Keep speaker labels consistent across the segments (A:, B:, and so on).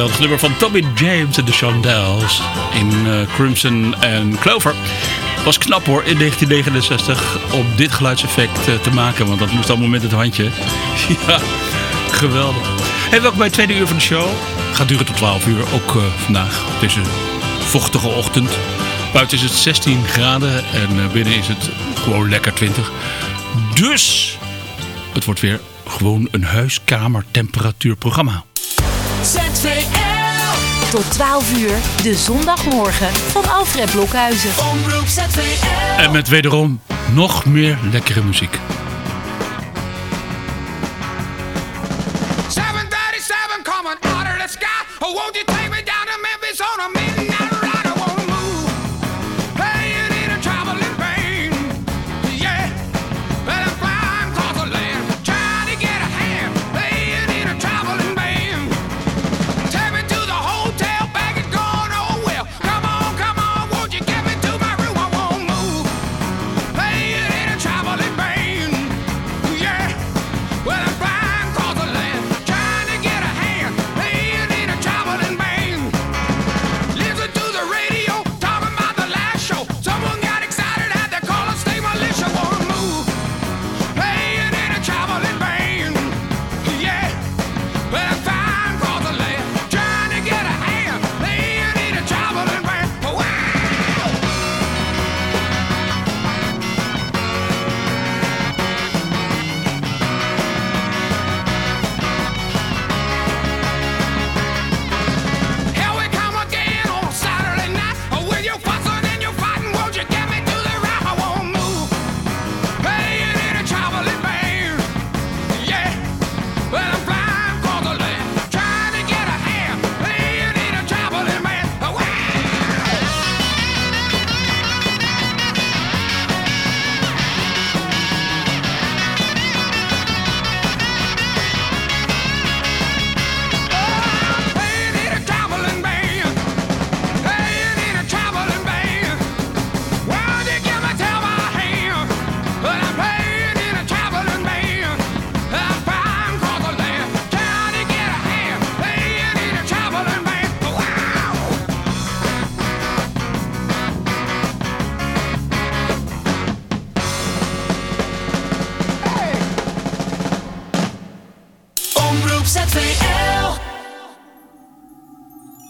A: geweldig nummer van Tommy James en de Shondells in uh, Crimson and Clover. Was knap hoor, in 1969 om dit geluidseffect uh, te maken, want dat moest allemaal met het handje. ja, geweldig. Hey, welkom bij het tweede uur van de show. Gaat duren tot 12 uur, ook uh, vandaag. Is een vochtige ochtend. Buiten is het 16 graden en binnen is het gewoon lekker 20. Dus het wordt weer gewoon een huiskamertemperatuurprogramma.
B: ZVL. Tot 12 uur, de zondagmorgen van Alfred Blokhuizen. Omroep
A: ZVL. En met wederom nog meer lekkere muziek.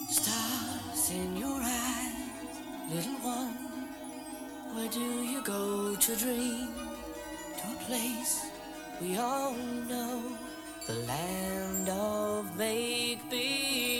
A: Stars in your eyes, little one. Where do you go to dream? To a place we all know, the land of make believe.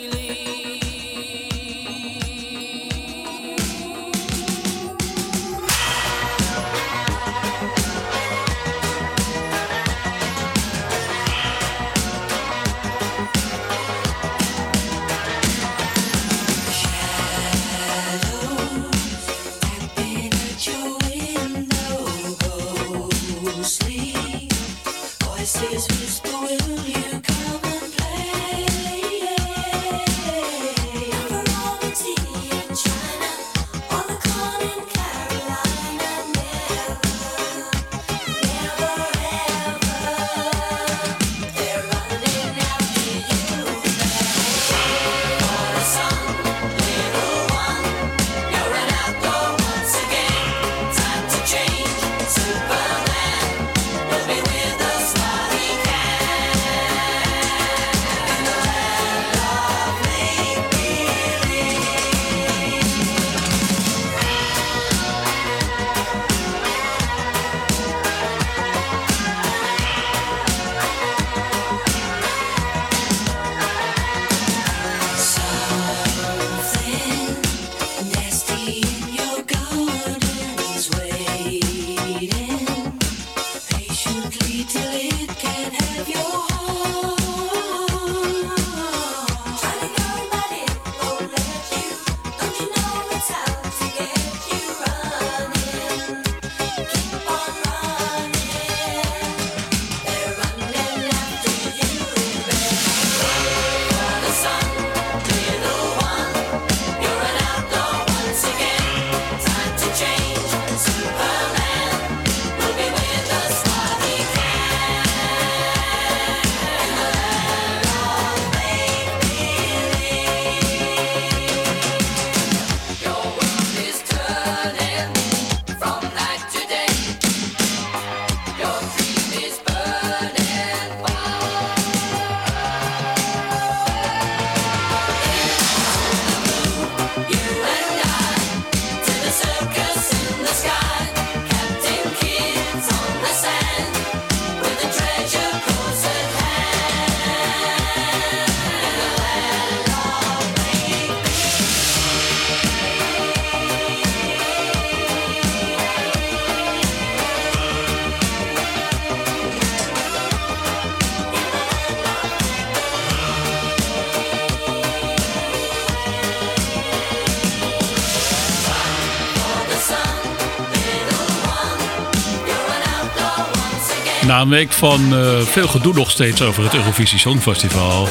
A: Een week van uh, veel gedoe nog steeds over het Eurovisie Songfestival.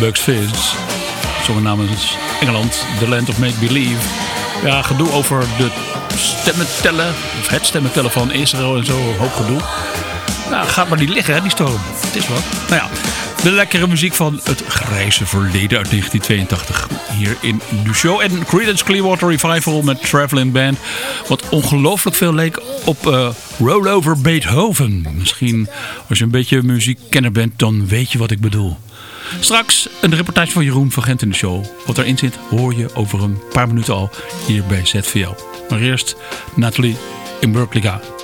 A: Bugs Fizz, zongen namens Engeland, The Land of Make Believe. Ja, gedoe over de stemmen tellen, of het stemmen tellen van Israël en zo, hoop gedoe. Nou, gaat maar niet liggen, hè, die storm. Het is wat. Nou ja, de lekkere muziek van het grijze verleden uit 1982. Hier in de show. En Creedence Clearwater Revival met Traveling Band. Wat ongelooflijk veel leek op uh, Rollover Beethoven. Misschien als je een beetje muziekkenner bent, dan weet je wat ik bedoel. Straks een reportage van Jeroen van Gent in de show. Wat erin zit hoor je over een paar minuten al hier bij ZVL. Maar eerst Nathalie in Berkeley.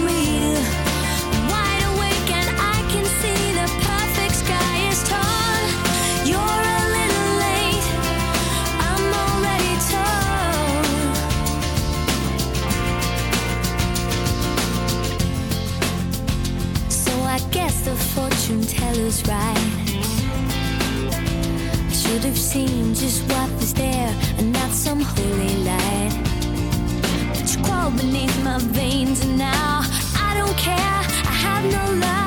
C: and tell
D: us right. I should have seen just what was there and not some holy light. But you crawled beneath my veins, and now I don't care. I have no
C: love.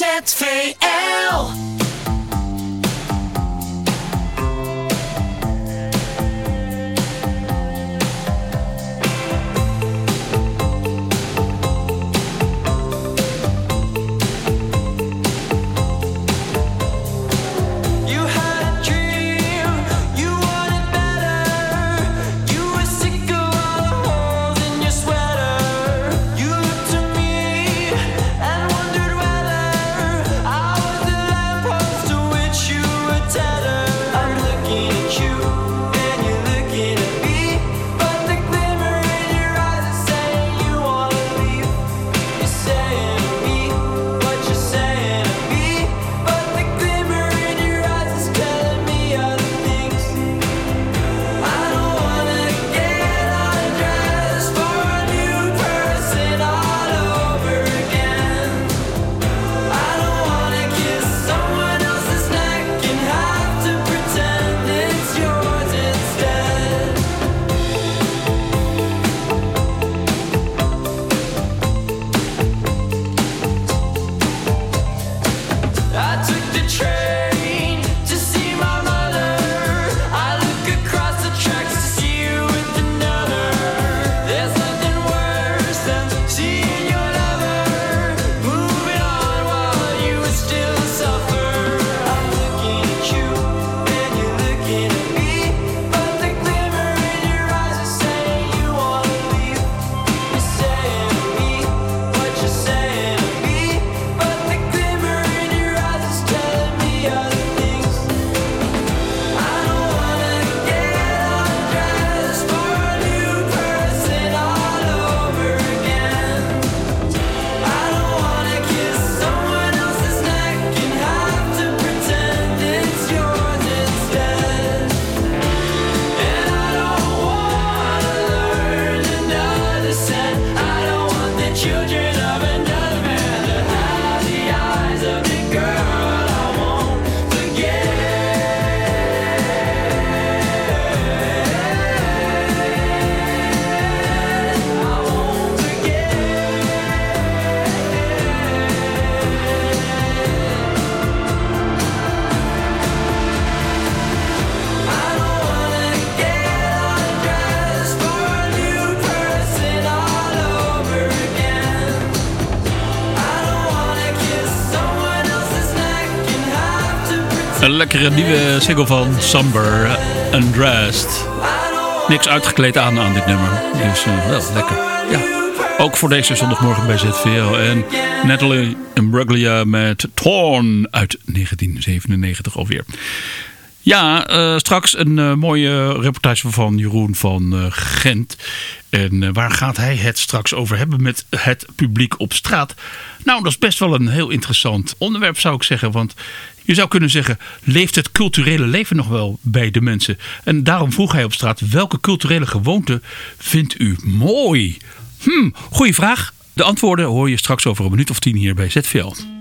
C: ZVL.
A: Lekkere nieuwe single van Somber, Undressed. Niks uitgekleed aan aan dit nummer. Dus eh, wel lekker. Ja. Ook voor deze zondagmorgen bij ZVL. En Natalie Imbruglia met Torn uit 1997 alweer. Ja, eh, straks een eh, mooie reportage van Jeroen van Gent. En waar gaat hij het straks over hebben met het publiek op straat? Nou, dat is best wel een heel interessant onderwerp zou ik zeggen. Want je zou kunnen zeggen, leeft het culturele leven nog wel bij de mensen? En daarom vroeg hij op straat, welke culturele gewoonte vindt u mooi? Hm, goeie vraag. De antwoorden hoor je straks over een minuut of tien hier bij ZVL.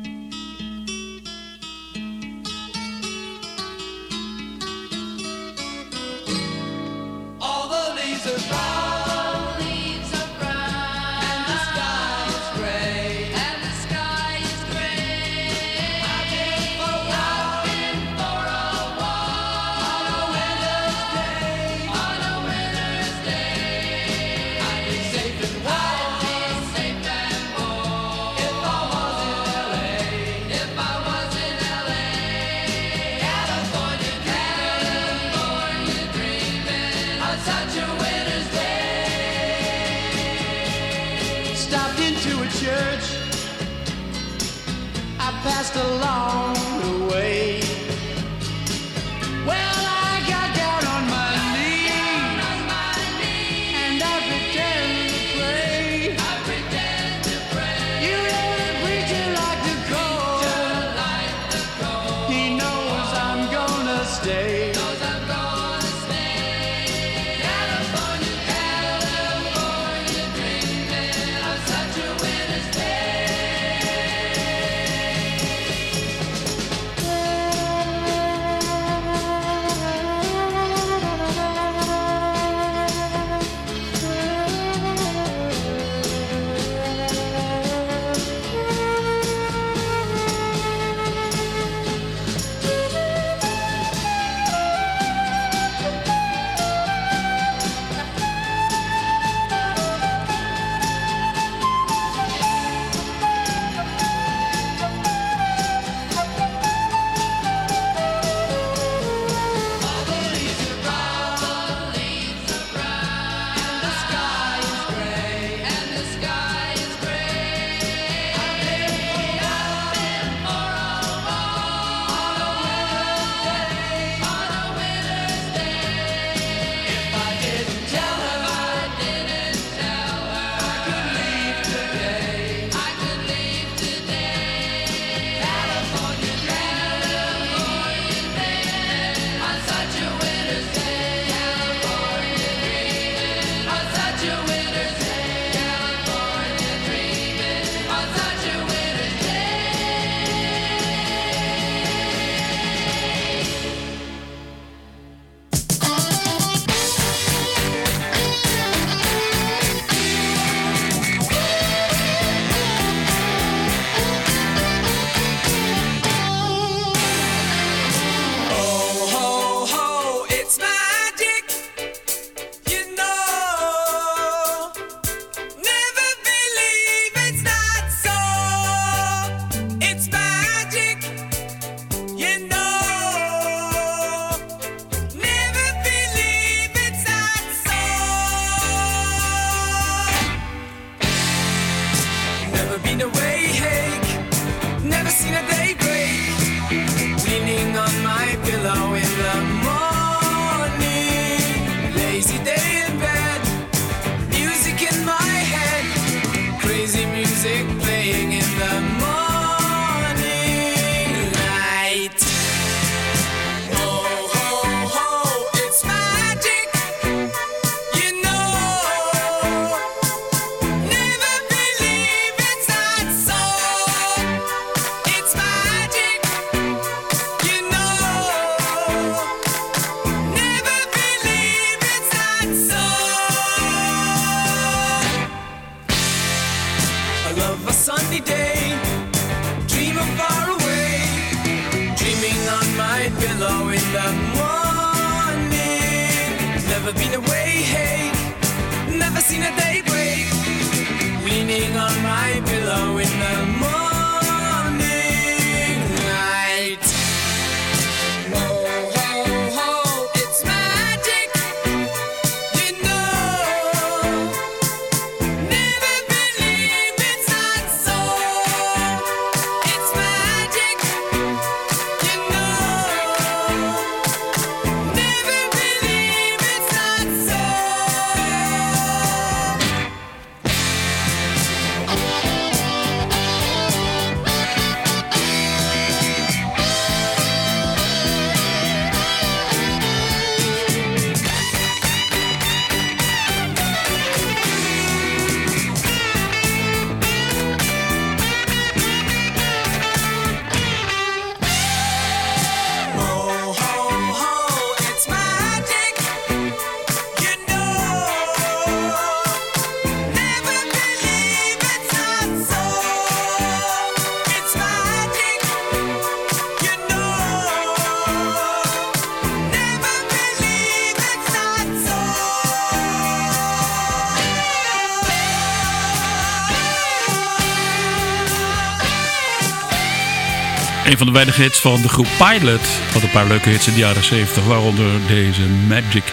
E: Een van de weinige hits van de groep Pilot. Had een paar leuke hits in de jaren 70, waaronder deze Magic.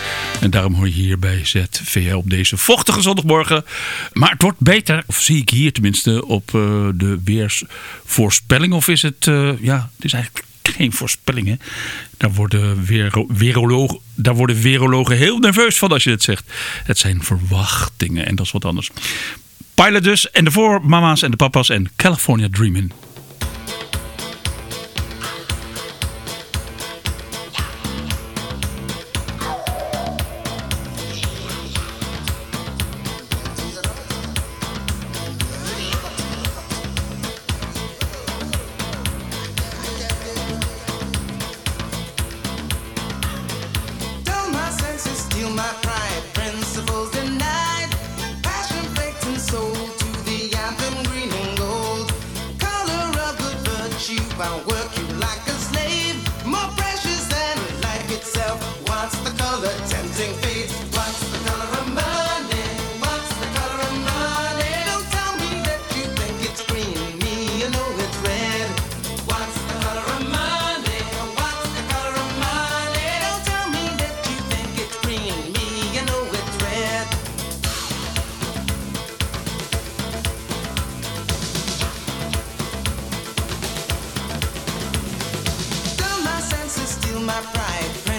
E: En daarom hoor je hier bij ZVL op deze vochtige zondagmorgen. Maar het wordt beter, of zie ik hier tenminste, op uh, de weersvoorspelling. Of is het, uh, ja, het is eigenlijk geen voorspellingen. Daar worden, werologen, daar worden werologen heel nerveus van als je het zegt. Het zijn verwachtingen en dat is wat anders. Pilot dus. En daarvoor mama's en de papa's en California Dreamin'. my pride.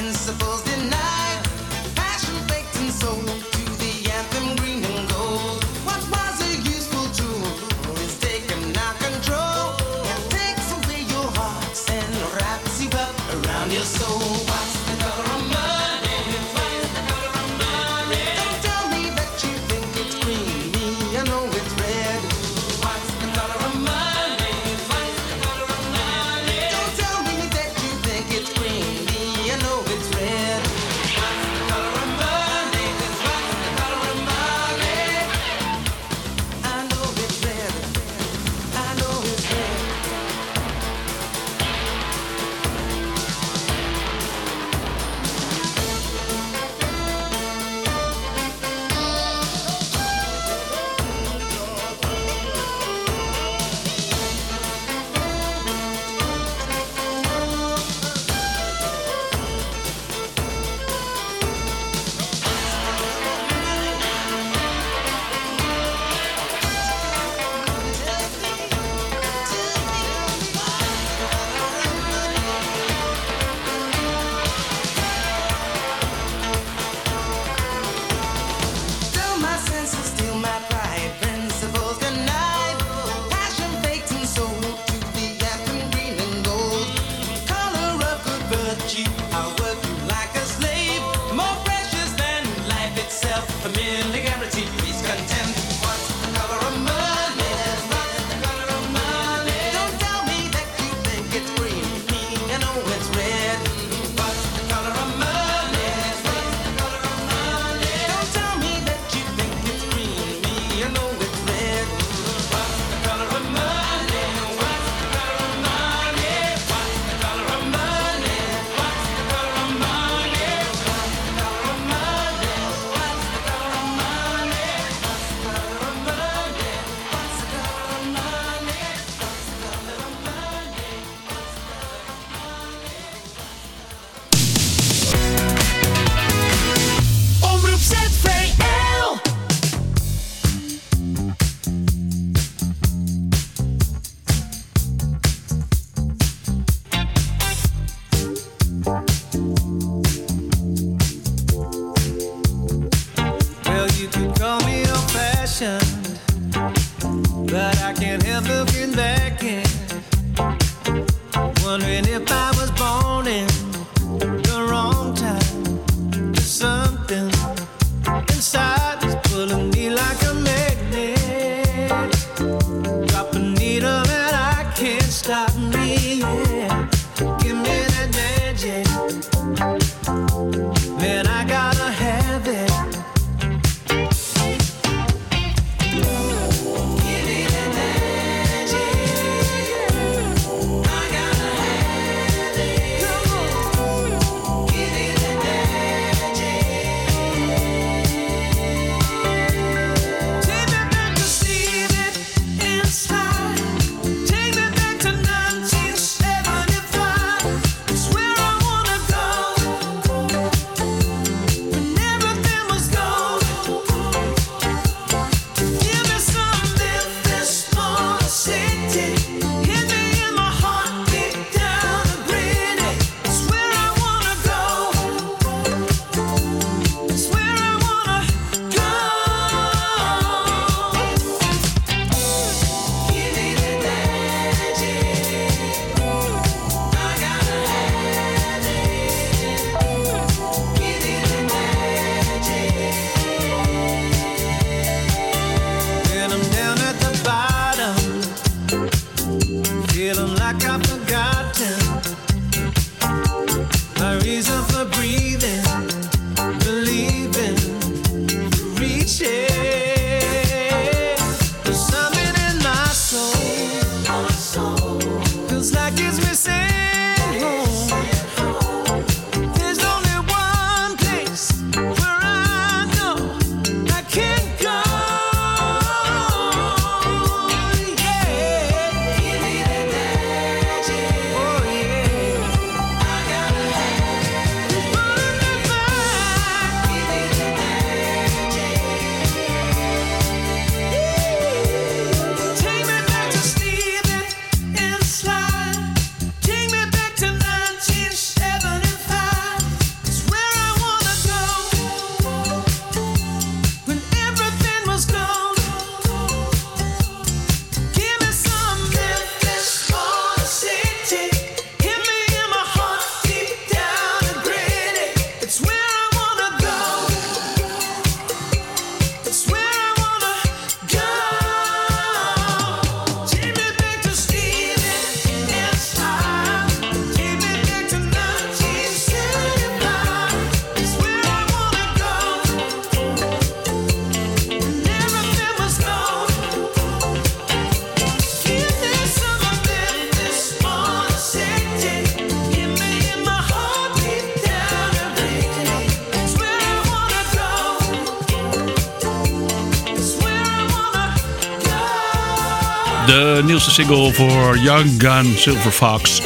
A: De nieuwste single voor Young Gun Silver Fox.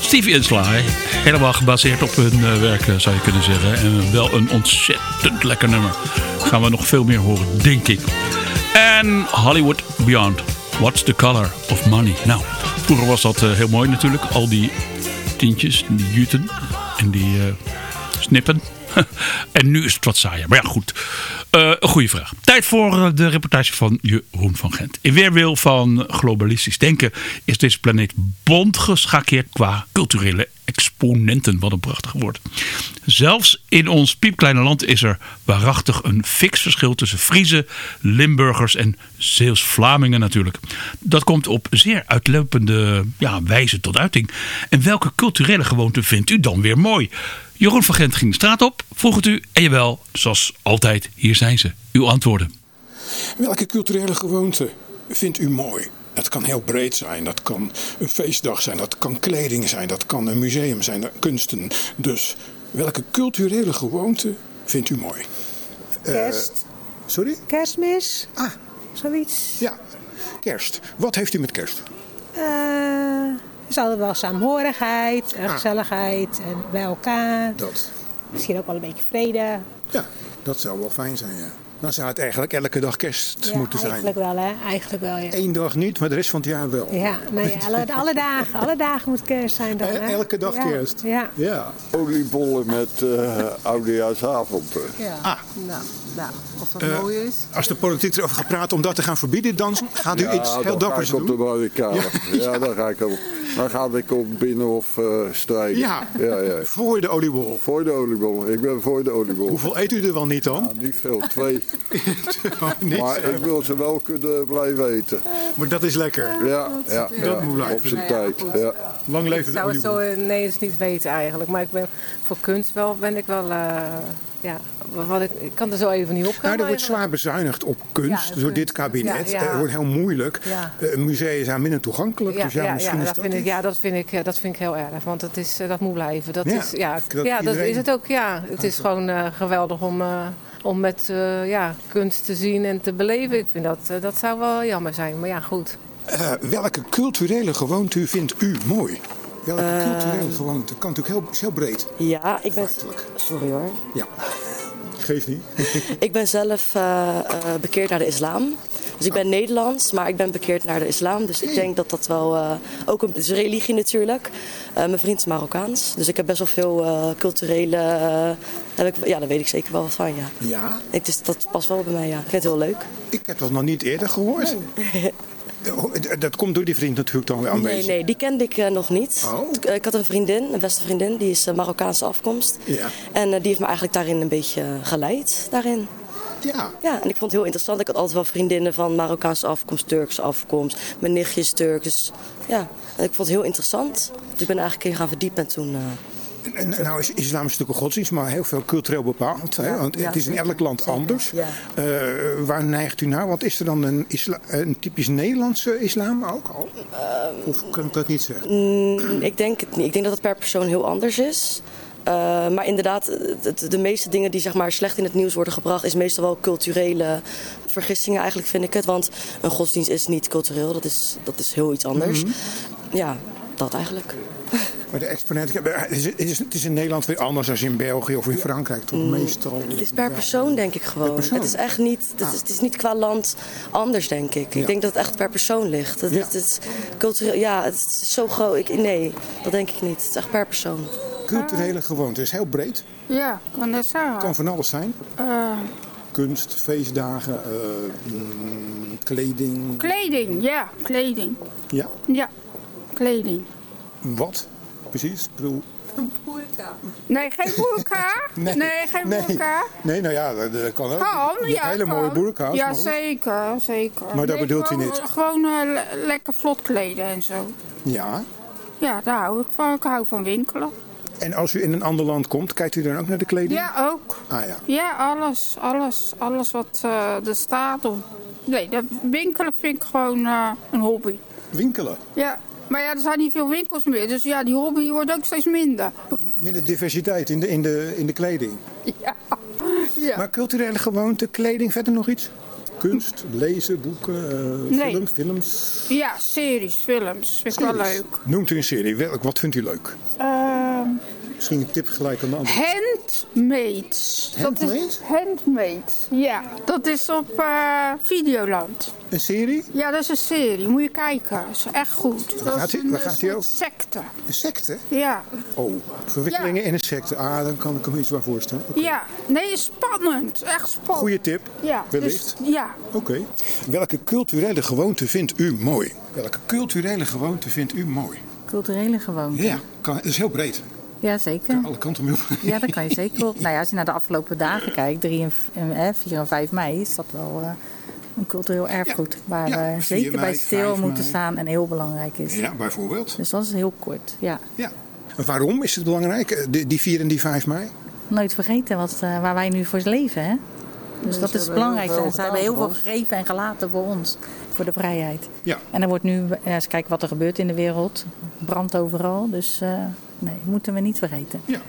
A: Stevie en Sly. Helemaal gebaseerd op hun uh, werk, zou je kunnen zeggen. En wel een ontzettend lekker nummer. Gaan we nog veel meer horen, denk ik. En Hollywood Beyond. What's the color of money? Nou, vroeger was dat heel mooi natuurlijk. Al die tientjes, die juten en die snippen. en nu is het wat saaier. Maar ja, goed. Uh, een goede vraag. Tijd voor de reportage van Jeroen van Gent. In weerwil van globalistisch denken is deze planeet bond geschakeerd qua culturele exponenten. Wat een prachtig woord. Zelfs in ons piepkleine land is er waarachtig een fix verschil tussen Friese, Limburgers en Zeeuws-Vlamingen natuurlijk. Dat komt op zeer uitlopende ja, wijze tot uiting. En welke culturele gewoonten vindt u dan weer mooi? Jeroen van Gent ging de straat op, vroeg het u en jawel, zoals altijd, hier zijn ze. Uw antwoorden.
F: Welke culturele gewoonte vindt u mooi? Het kan heel breed zijn. Dat kan een feestdag zijn. Dat kan kleding zijn. Dat kan een museum zijn. Kunsten. Dus welke culturele gewoonte vindt u mooi?
G: Kerst.
F: Uh, sorry?
G: Kerstmis.
F: Ah.
G: Zoiets.
F: Ja. Kerst. Wat heeft u met kerst?
G: Uh, het is altijd wel saamhorigheid en gezelligheid en bij elkaar.
F: Dat.
G: Misschien ook wel een beetje vrede.
F: Ja, dat zou wel fijn zijn, ja. Dan zou het eigenlijk elke dag kerst
G: ja,
F: moeten zijn.
G: eigenlijk wel, hè? Eigenlijk wel, ja.
F: Eén dag niet, maar de rest van het jaar wel.
G: Ja, nou ja alle, alle dagen. Alle dagen moet kerst zijn dan, hè?
F: Elke dag
G: ja.
F: kerst.
G: Ja.
F: ja.
H: Oliebollen met uh, oudejaarsavond.
I: Ja.
F: Ah.
I: Nou, nou, of dat
F: Uh,
I: mooi is.
F: Als de politiek erover gaat praten om dat te gaan verbieden, dan gaat u
H: Ja,
F: iets heel
H: dan
F: dappers
H: ga ik op
F: doen.
H: de barricade. Ja, dan ga ik op. Dan ga ik op Binnenhof uh, strijden.
F: Ja.
H: ja, ja.
F: Voor de oliebol.
H: Voor de oliebol. Ik ben voor de oliebol.
F: Hoeveel eet u er wel niet dan?
H: Ja, niet veel, twee.
F: Niet
H: maar
F: zo.
H: ik wil ze wel kunnen blijven eten.
F: Maar dat is lekker.
H: Ja, ja,
F: Dat
H: ja.
F: moet blijven.
H: Op zijn
I: ja,
H: tijd. Ja.
F: Lang leven
I: Ik
F: de
I: zou het
F: oliebol.
I: zo ineens niet weten eigenlijk. Maar ik ben voor kunst wel, ben ik wel, uh, ja, wat ik, ik kan er zo even niet op komen.
F: Nou, er wordt zwaar bezuinigd op kunst
I: Ja,
F: door dit kabinet.
I: Ja, ja.
F: Het wordt heel moeilijk. Uh, musea zijn minder toegankelijk.
I: Ja,
F: dus ja,
I: ja,
F: misschien
I: ja,
F: is
I: dat
F: dat
I: vind ik,
F: iets.
I: ja, dat vind ik, eh, dat vind ik heel erg. Want het is, eh, dat moet blijven. Dat
F: Ja,
I: is, ja,
F: dat
I: ja, dat is het ook. Ja, het is gewoon eh, geweldig om, eh, om met eh, ja, kunst te zien en te beleven. Ik vind dat, eh, dat zou wel jammer zijn. Maar ja, goed.
F: Welke culturele gewoonte vindt u mooi? Welke culturele gewoonte? Kan natuurlijk heel, heel breed.
J: Ja, ik ben.
F: Feitelijk.
J: Sorry hoor.
F: Ja. Geeft niet.
J: Ik ben zelf uh, uh, bekeerd naar de islam. Dus ik ben Nederlands, maar ik ben bekeerd naar de islam. Dus ik denk dat dat wel. Uh, ook een, is religie natuurlijk. mijn vriend is Marokkaans. Dus ik heb best wel veel culturele. heb ik, ja, daar weet ik zeker wel wat van. Ja.
F: Ja?
J: Ik, dus dat past wel bij mij, ja. Ik vind het heel leuk.
F: Ik heb dat nog niet eerder gehoord. Nee. Dat komt door die vriend natuurlijk dan weer aanwezig.
J: Nee, nee, die kende ik uh, nog niet.
F: Oh.
J: Ik had een vriendin, een beste vriendin, die is uh, Marokkaanse afkomst.
F: Ja.
J: En uh, die heeft me eigenlijk daarin een beetje geleid. Daarin.
F: Ja.
J: Ja, en ik vond het heel interessant. Ik had altijd wel vriendinnen van Marokkaanse afkomst, Turkse afkomst. Mijn nichtje is Turks. Dus ja, en ik vond het heel interessant. Dus ik ben eigenlijk in gaan verdiepen en toen...
F: En, nou is islam is natuurlijk een godsdienst, maar heel veel cultureel bepaald. Hè? Want het is in elk land anders. Uh, waar neigt u naar? Want is er dan een, isla, een typisch Nederlandse islam ook al?
J: Um,
F: of kan ik dat niet zeggen?
J: Mm, ik denk het niet. Ik denk dat het per persoon heel anders is. Uh, maar inderdaad, de, de, meeste dingen die zeg maar, slecht in het nieuws worden gebracht, is meestal wel culturele vergissingen, eigenlijk vind ik het. Want een godsdienst is niet cultureel, dat is, dat is heel iets anders. Mm -hmm. Ja, dat eigenlijk.
F: Maar de exponent, het is, het, in Nederland weer anders dan in België of in Frankrijk, toch mm, meestal?
J: Het is per persoon, denk ik gewoon. Het is echt niet, het, ah. is, het is niet qua land anders, denk ik. Ja. Ik denk dat het echt per persoon ligt. Het, ja. het, is cultureel, ja, het is zo groot. Ik, nee, dat denk ik niet. Het is echt per persoon.
F: Culturele gewoonte is heel breed.
K: Ja, kan dat zeggen.
F: Kan van alles zijn.
K: Uh,
F: Kunst, feestdagen, uh, mm, kleding.
K: Kleding, ja, kleding.
F: Ja?
K: Ja, kleding.
F: Wat? Precies? Ik bedoel...
K: Boerka. Nee, geen boerka. nee, nee, geen
F: nee.
K: boerka.
F: Nee, nou ja, dat, dat kan ook.
K: Kan, ja,
F: hele
K: kan.
F: mooie boerka's.
K: Ja, zeker, zeker.
F: Maar dat bedoelt
K: gewoon,
F: u niet?
K: Gewoon uh, le lekker vlot kleden en zo.
F: Ja?
K: Ja, daar hou ik van. Ik hou van winkelen.
F: En als u in een ander land komt, kijkt u dan ook naar de kleding?
K: Ja, ook.
F: Ah ja.
K: Ja, alles, alles, alles wat uh, er staat. Of... Nee, dat winkelen vind ik gewoon uh, een hobby.
F: Winkelen?
K: Ja. Maar ja, er zijn niet veel winkels meer. Dus ja, die hobby wordt ook steeds minder.
F: Minder diversiteit in de, in de, in de kleding?
K: Ja. ja.
F: Maar culturele gewoonte, kleding, verder nog iets? kunst, lezen, boeken, eh,
K: Nee.
F: film, films?
K: Ja, series, films. Vind ik wel leuk.
F: Noemt u een serie. Welk, wat vindt u leuk?
K: Ehm
F: Misschien een tip gelijk aan de andere.
K: Handmaids. Dat
F: Handmade?
K: is Handmaids. Ja, dat is op eh, Videoland.
F: Een serie?
K: Ja, dat is een serie. Moet je kijken. Dat is echt goed.
F: Waar
K: dat
F: gaat
K: een
F: waar gaat
K: soort
F: over?
K: secte.
F: Een secte?
K: Ja.
F: Oh, verwikkelingen in een secte. Ah, dan kan ik hem iets bij voorstellen. Oké.
K: Ja, nee, spannend. Echt spannend.
F: Goeie tip.
K: Ja,
F: wellicht.
K: Dus, ja.
F: Oké. Welke culturele gewoonte vindt u mooi? Welke culturele gewoonte vindt u mooi?
L: Culturele gewoonte.
F: Ja, kan, dat is heel breed.
L: Ja, zeker.
F: Alle kanten mee op.
L: Ja, dat kan je zeker wel. Nou ja, als je naar de afgelopen dagen kijkt, 3 en, v- en, eh, 4 en 5 mei, is dat wel eh, een cultureel erfgoed. Waar
F: Ja,
L: we
F: 4
L: zeker bij stil
F: 5
L: moeten
F: mei.
L: staan en heel belangrijk is.
F: Ja, bijvoorbeeld.
L: Dus dat is heel kort, ja.
F: Ja. Waarom is het belangrijk, eh, die, die 4 en die 5 mei?
L: Nooit vergeten wat, eh, waar wij nu voor leven, hè? Dus dat is het belangrijkste. ze hebben heel veel gegeven en gelaten voor ons, voor de vrijheid.
F: Ja.
L: En er wordt nu, ja, eens kijken wat er gebeurt in de wereld. Brand overal, dus eh, nee, moeten we niet vergeten.
F: Ja.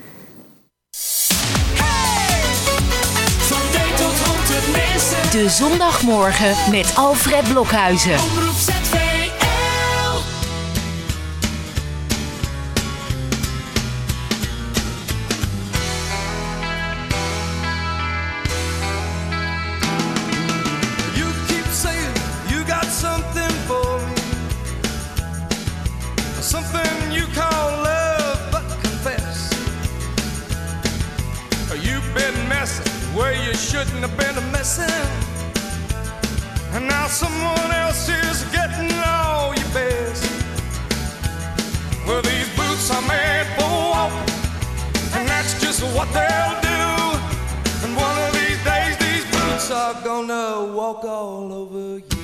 B: De zondagmorgen met Alfred Blokhuizen.
M: Have. And now someone else is getting all your best. Well, these boots are made for walking, and that's just what they'll do. And one of these days, these boots are gonna walk all over. You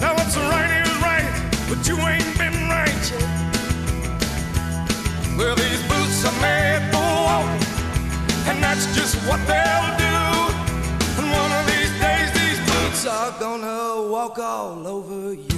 M: Now what's right is right, but you ain't been right. Well, these boots are made for walking, and that's just what they'll do. And one of these days, these boots are gonna walk all over. You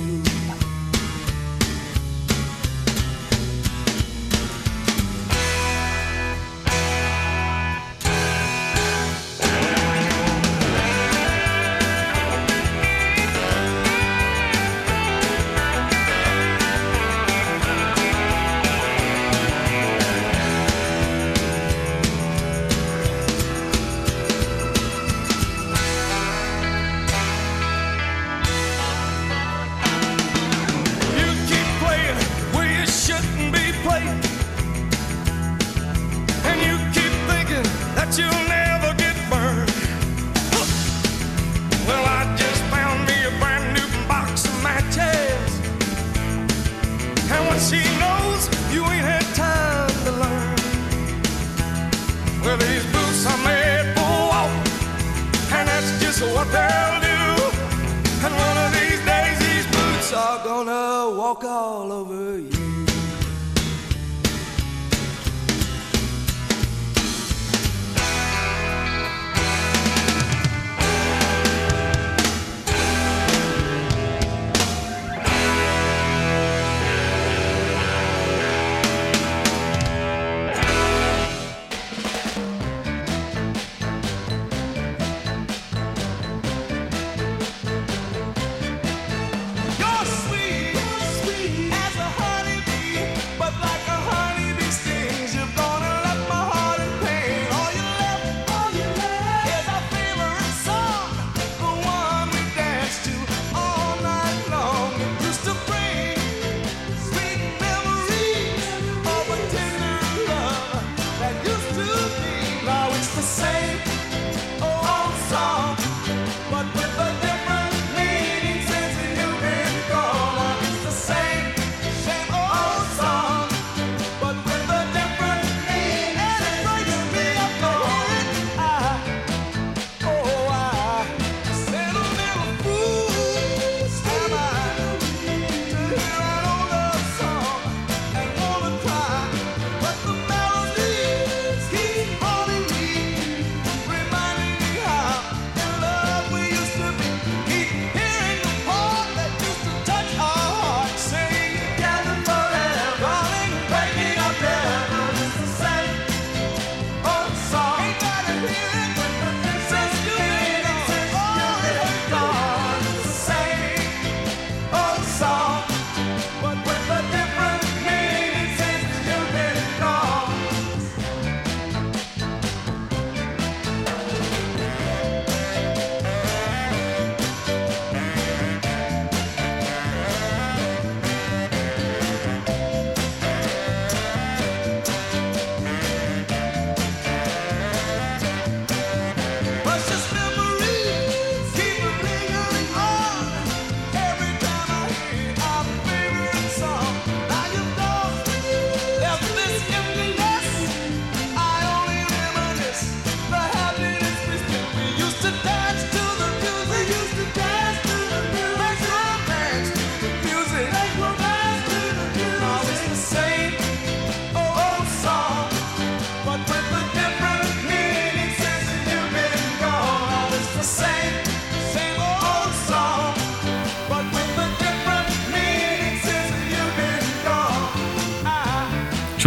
M: walk all over you.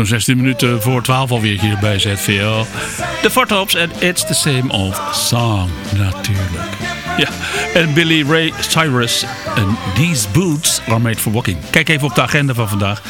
A: Zo'n 16 minuten voor 12 alweer hier bij ZVL. De Fartops en It's the Same Old Song, natuurlijk. Ja, en Billy Ray Cyrus en These Boots Are Made for Walking. Kijk even op de agenda van vandaag.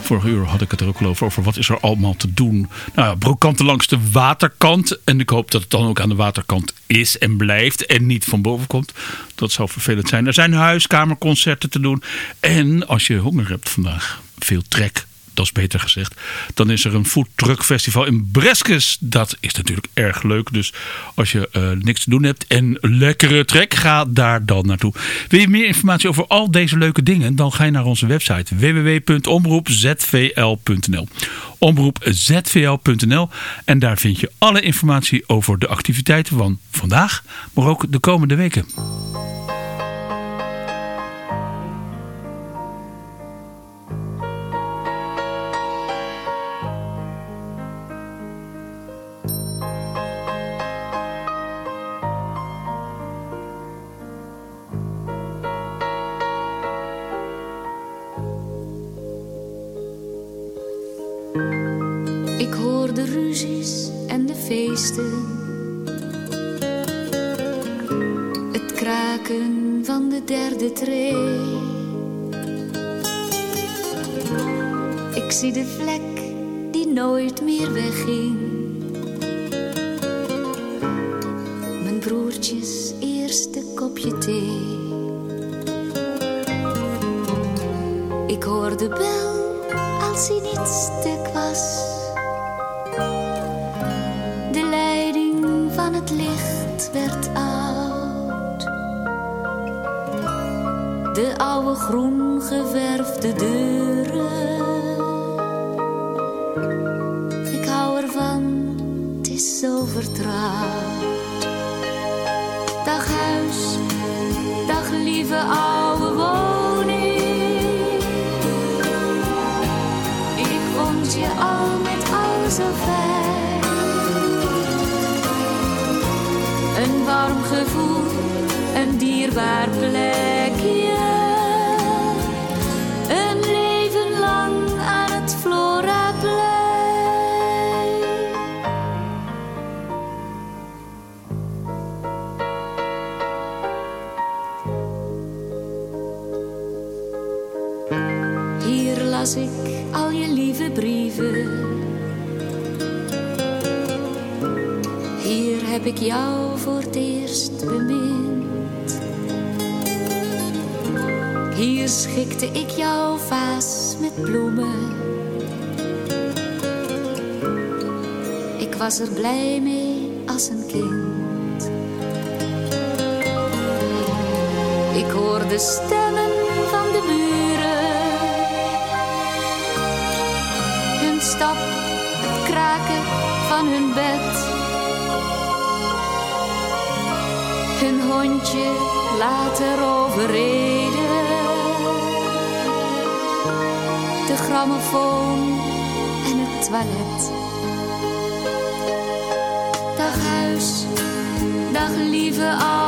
A: Vorige uur had ik het er ook al over, over wat is er allemaal te doen. Nou ja, langs de waterkant. En ik hoop dat het dan ook aan de waterkant is en blijft. En niet van boven komt. Dat zou vervelend zijn. Er zijn huiskamerconcerten te doen. En als je honger hebt vandaag, veel trek dat is beter gezegd. Dan is er een food truck festival in Breskes. Dat is natuurlijk erg leuk. Dus als je eh, niks te doen hebt en lekkere trek, ga daar dan naartoe. Wil je meer informatie over al deze leuke dingen? Dan ga je naar onze website www.omroepzvl.nl omroepzvl.nl en daar vind je alle informatie over de activiteiten van vandaag, maar ook de komende weken.
C: Las ik al je lieve brieven. Hier heb ik jou voor het eerst bemind. Hier schikte ik jouw vaas met bloemen. Ik was er blij mee als een kind. Ik hoor de stap, het kraken van hun bed. Hun hondje later overreden. De grammofoon en het toilet. Dag huis, dag lieve oude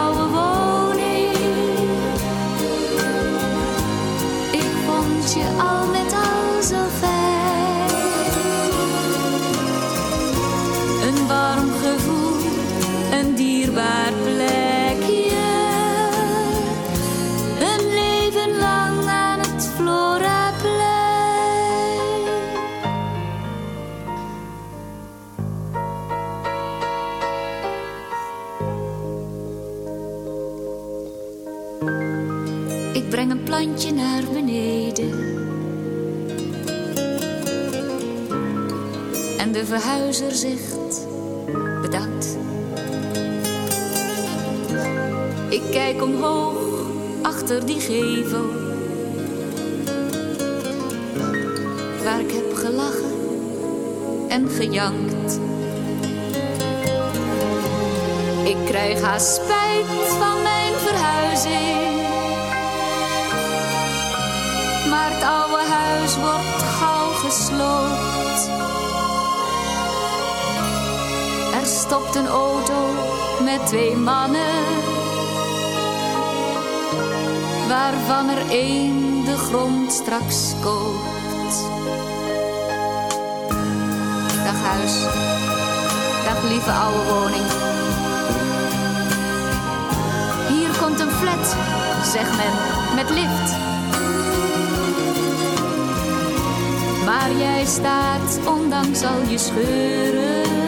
C: verhuizer zegt bedankt. Ik kijk omhoog achter die gevel. Waar ik heb gelachen en gejankt. Ik krijg haast spijt van mijn verhuizing. Maar het oude huis wordt gauw gesloopt. Stopt een auto met twee mannen. Waarvan er één de grond straks koopt. huis. Dag lieve oude woning. Hier komt een flat, zegt men, met lift. Waar jij staat, ondanks al je scheuren.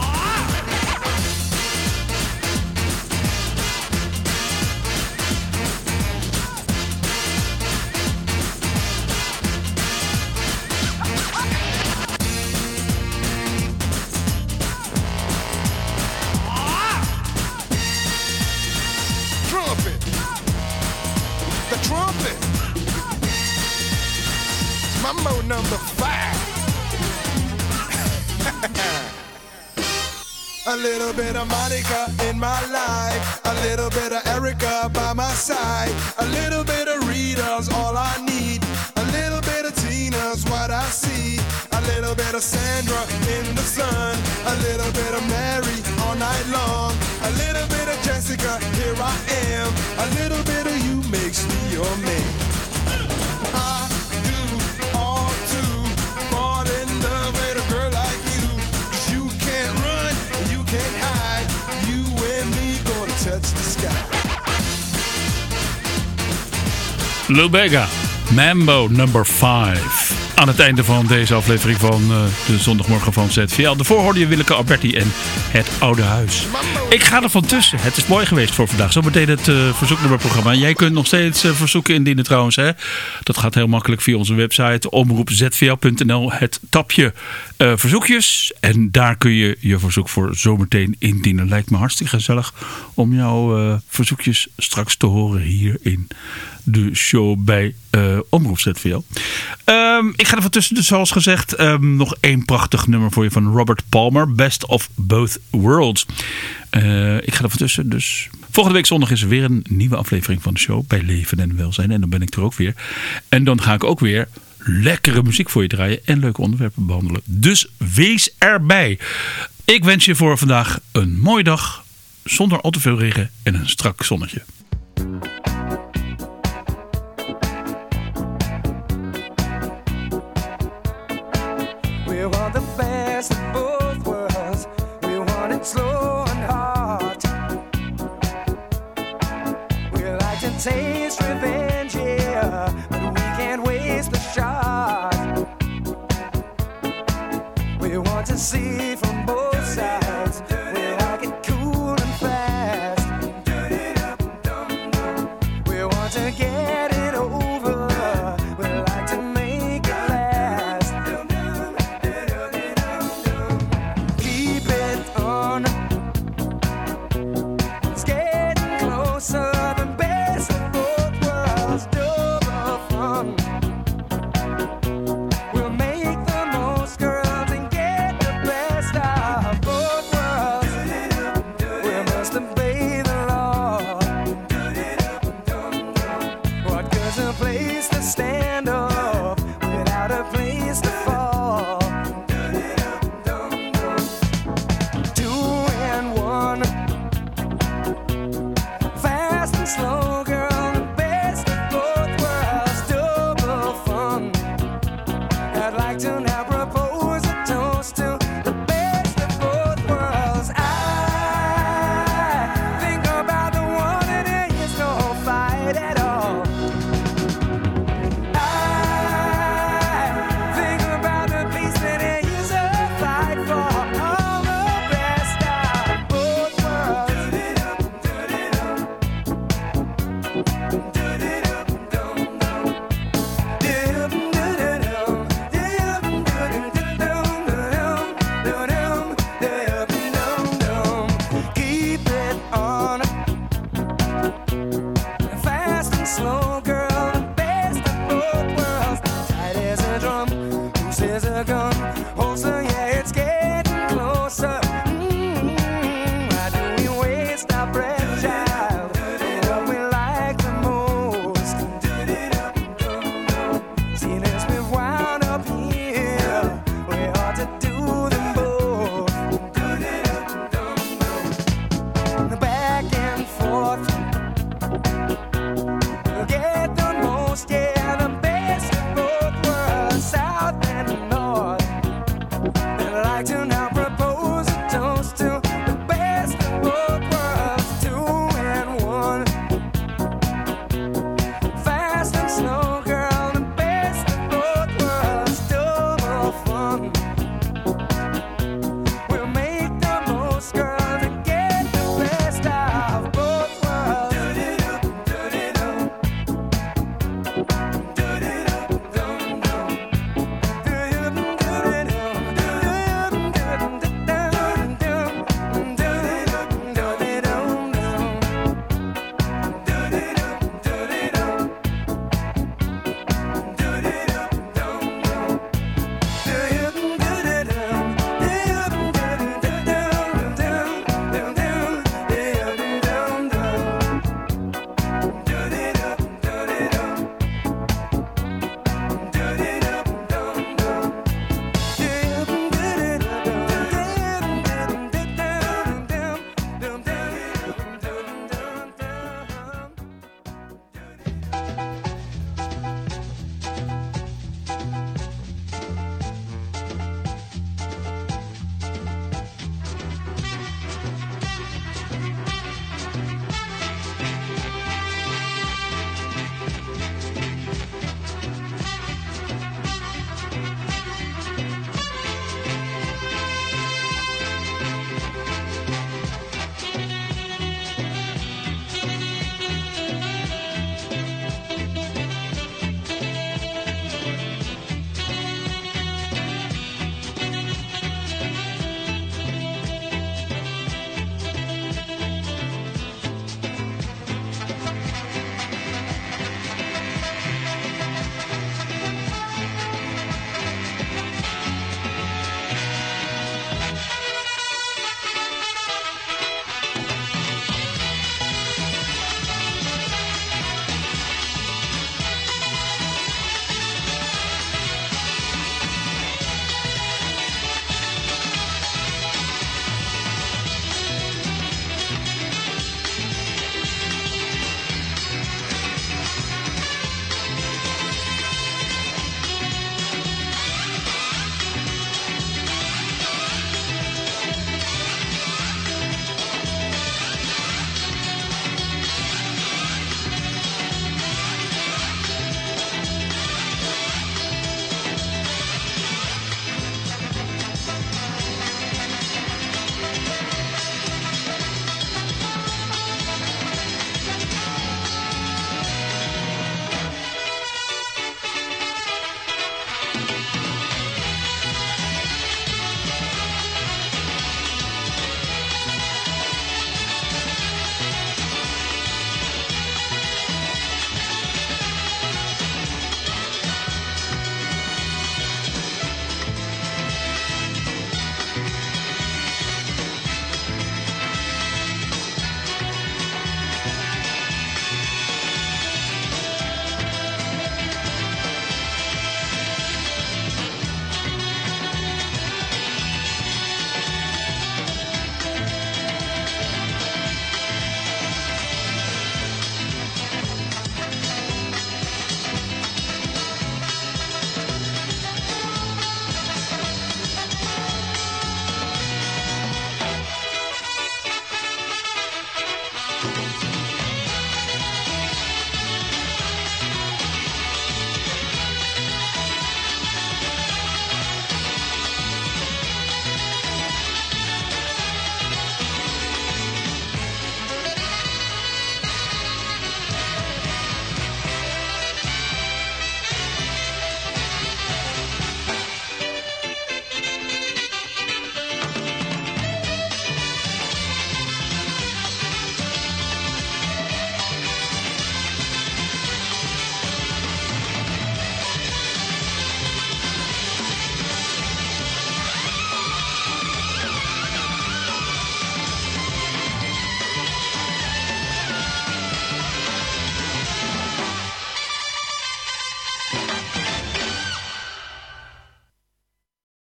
N: Trumpet. Mambo number five. A little bit of Monica in my life. A little bit of Erica by my side. A little bit of Rita's all I need. A little bit of Tina's what I see. A little bit of Sandra in the sun. A little bit of Mary all night long. A little bit of Jessica, here I am. A little bit of you makes me your man. I do all to fall in love with a girl like you. 'Cause you can't run, you can't hide. You and me gonna touch the sky.
A: Lil Bega, Mambo number 5. Aan het einde van deze aflevering van eh, de zondagmorgen van ZVL. De hoorde je Willeke Alberti en Het Oude Huis. Ik ga er van tussen. Het is mooi geweest voor vandaag. Zometeen het eh, verzoeknummerprogramma. Jij kunt nog steeds eh, verzoeken indienen trouwens. Hè? Dat gaat heel makkelijk via onze website omroepzvl.nl. Het tapje verzoekjes. En daar kun je je verzoek voor zometeen indienen. Lijkt me hartstikke gezellig om jouw verzoekjes straks te horen hier in de show bij eh Omroep ZVL. Ehm, ik ga er van tussen, dus zoals gezegd, ehm, nog één prachtig nummer voor je van Robert Palmer. Best of Both Worlds. Eh, ik ga er van tussen, dus... Volgende week zondag is er weer een nieuwe aflevering van de show bij Leven en Welzijn. En dan ben ik er ook weer. En dan ga ik ook weer lekkere muziek voor je draaien en leuke onderwerpen behandelen. Dus wees erbij. Ik wens je voor vandaag een mooie dag zonder al te veel regen en een strak zonnetje.
O: you are the